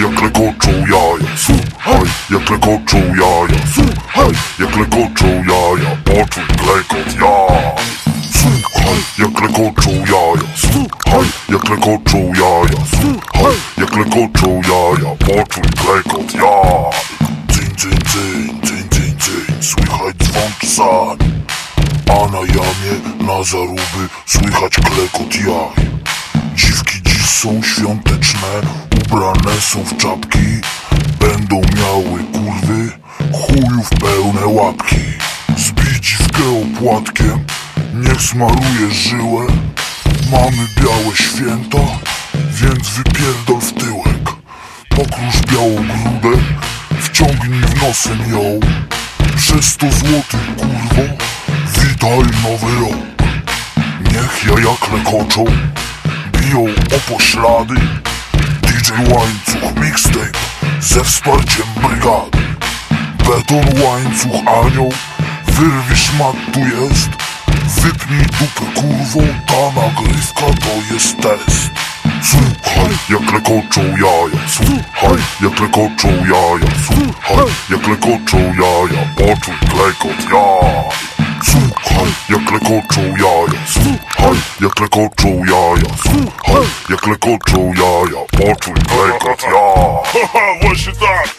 jak lekoczą jaja? Słuchaj, jak lekoczą jaja? Słuchaj, jak lekoczą jaja? Poczuj klekot jaj Słuchaj, jak lekoczą jaja? Słuchaj, jak lekoczą jaja? Słuchaj, jak lekoczą jaja? Poczuj klekot jaj Cyń, cyń, cyń, cyń, cyń, cyń Słychać dzwon psań A na jamie, na zaruby Słychać klekot jaj. Dziwki dziś są świąteczne Ubrane są w czapki. Będą miały kurwy Chujów pełne łapki. Zbij dziwkę opłatkiem Niech smaruje żyłę. Mamy białe święta Więc wypierdol w tyłek. Pokrusz białą grudę Wciągnij w nosem ją. Przez sto złotych kurwo Witaj nowy rok. Niech jaja klekoczą Biją o poślady Łańcuch Mixtape Ze wsparciem brygady. Beton łańcuch anioł Wyrwi szmat tu jest. Wypnij dupę kurwą Ta nagrywka to jest test. Słuchaj, jak lekoczą jaja Słuchaj, jak lekoczą jaja Słuchaj, jak lekoczą jaja Poczuj klekot jaj Słuchaj, jak lekoczą jaja Słuchaj, jak lekoczą jaja. Słuchaj, jak lekoczą jaja. Poczuj klekot jaj Haha, właśnie tak!